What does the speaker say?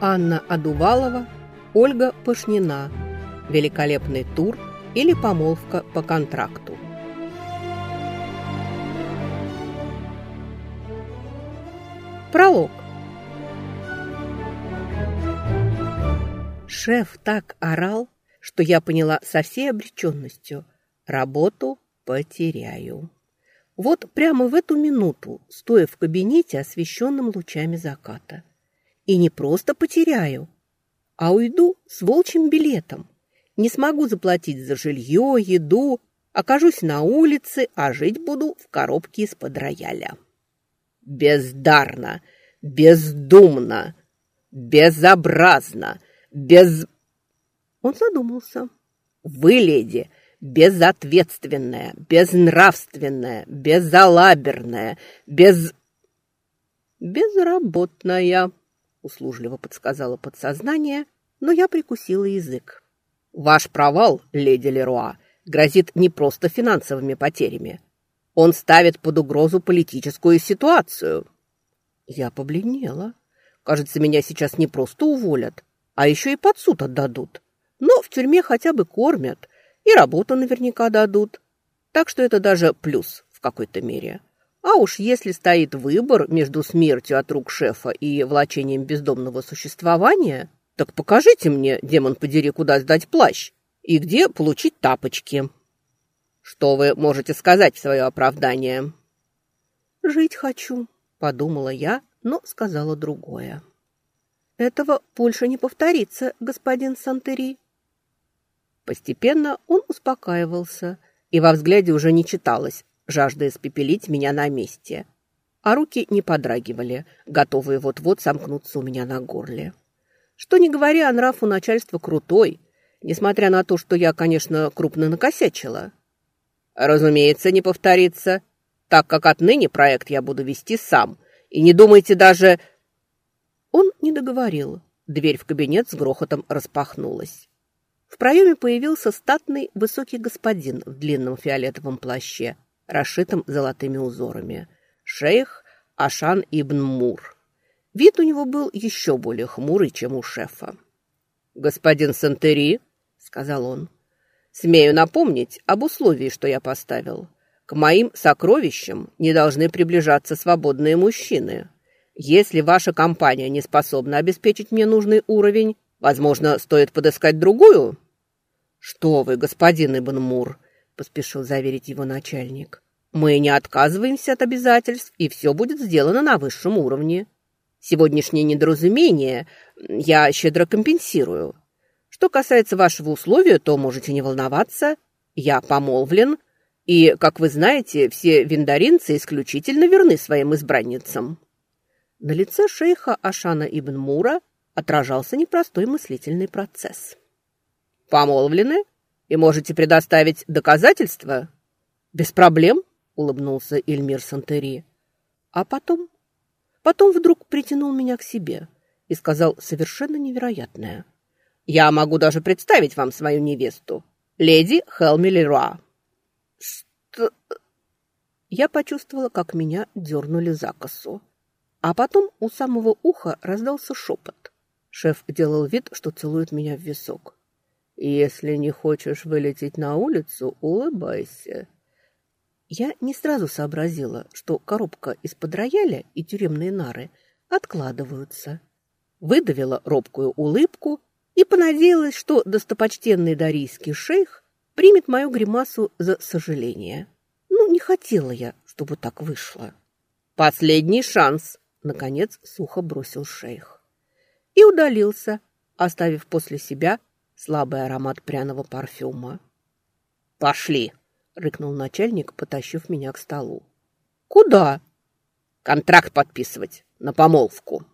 Анна Адувалова, Ольга Пашнина. Великолепный тур или помолвка по контракту. Пролог. Шеф так орал, что я поняла со всей обреченностью. Работу потеряю. Вот прямо в эту минуту, стоя в кабинете, освещенном лучами заката. И не просто потеряю, а уйду с волчьим билетом. Не смогу заплатить за жилье, еду, окажусь на улице, а жить буду в коробке из-под рояля. Бездарно, бездумно, безобразно, без... Он задумался. Вы, леди, безответственная, безнравственная, безалаберная, без... Безработная, услужливо подсказала подсознание, но я прикусила язык. Ваш провал, леди Леруа, грозит не просто финансовыми потерями. Он ставит под угрозу политическую ситуацию. Я побледнела. Кажется, меня сейчас не просто уволят, а еще и под суд отдадут. Но в тюрьме хотя бы кормят, и работу наверняка дадут. Так что это даже плюс в какой-то мере. А уж если стоит выбор между смертью от рук шефа и влачением бездомного существования, так покажите мне, демон подери, куда сдать плащ и где получить тапочки. Что вы можете сказать в свое оправдание? «Жить хочу», — подумала я, но сказала другое. «Этого больше не повторится, господин Сантери». Постепенно он успокаивался, и во взгляде уже не читалось жажда испепелить меня на месте. А руки не подрагивали, готовые вот-вот сомкнуться у меня на горле. Что не говоря, нрав у начальства крутой, несмотря на то, что я, конечно, крупно накосячила. Разумеется, не повторится, так как отныне проект я буду вести сам. И не думайте даже... Он не договорил. Дверь в кабинет с грохотом распахнулась. В проеме появился статный высокий господин в длинном фиолетовом плаще, расшитым золотыми узорами. Шейх Ашан ибн Мур. Вид у него был еще более хмурый, чем у шефа. «Господин Сантери», — сказал он, — «смею напомнить об условии, что я поставил. К моим сокровищам не должны приближаться свободные мужчины. Если ваша компания не способна обеспечить мне нужный уровень, возможно, стоит подыскать другую?» «Что вы, господин Ибн Мур», — поспешил заверить его начальник. «Мы не отказываемся от обязательств, и все будет сделано на высшем уровне. Сегодняшнее недоразумение я щедро компенсирую. Что касается вашего условия, то можете не волноваться. Я помолвлен, и, как вы знаете, все виндаринцы исключительно верны своим избранницам». На лице шейха Ашана ибн Мура отражался непростой мыслительный процесс. «Помолвлены?» И можете предоставить доказательства?» «Без проблем», — улыбнулся Эльмир Сантери. А потом... Потом вдруг притянул меня к себе и сказал совершенно невероятное. «Я могу даже представить вам свою невесту, леди Хелми Леруа». «Что...» Я почувствовала, как меня дернули за косу. А потом у самого уха раздался шепот. Шеф делал вид, что целует меня в висок. Если не хочешь вылететь на улицу, улыбайся. Я не сразу сообразила, что коробка из-под рояля и тюремные нары откладываются. Выдавила робкую улыбку и понадеялась, что достопочтенный дарийский шейх примет мою гримасу за сожаление. Ну, не хотела я, чтобы так вышло. «Последний шанс!» — наконец сухо бросил шейх. И удалился, оставив после себя слабый аромат пряного парфюма. «Пошли!» — рыкнул начальник, потащив меня к столу. «Куда?» «Контракт подписывать на помолвку».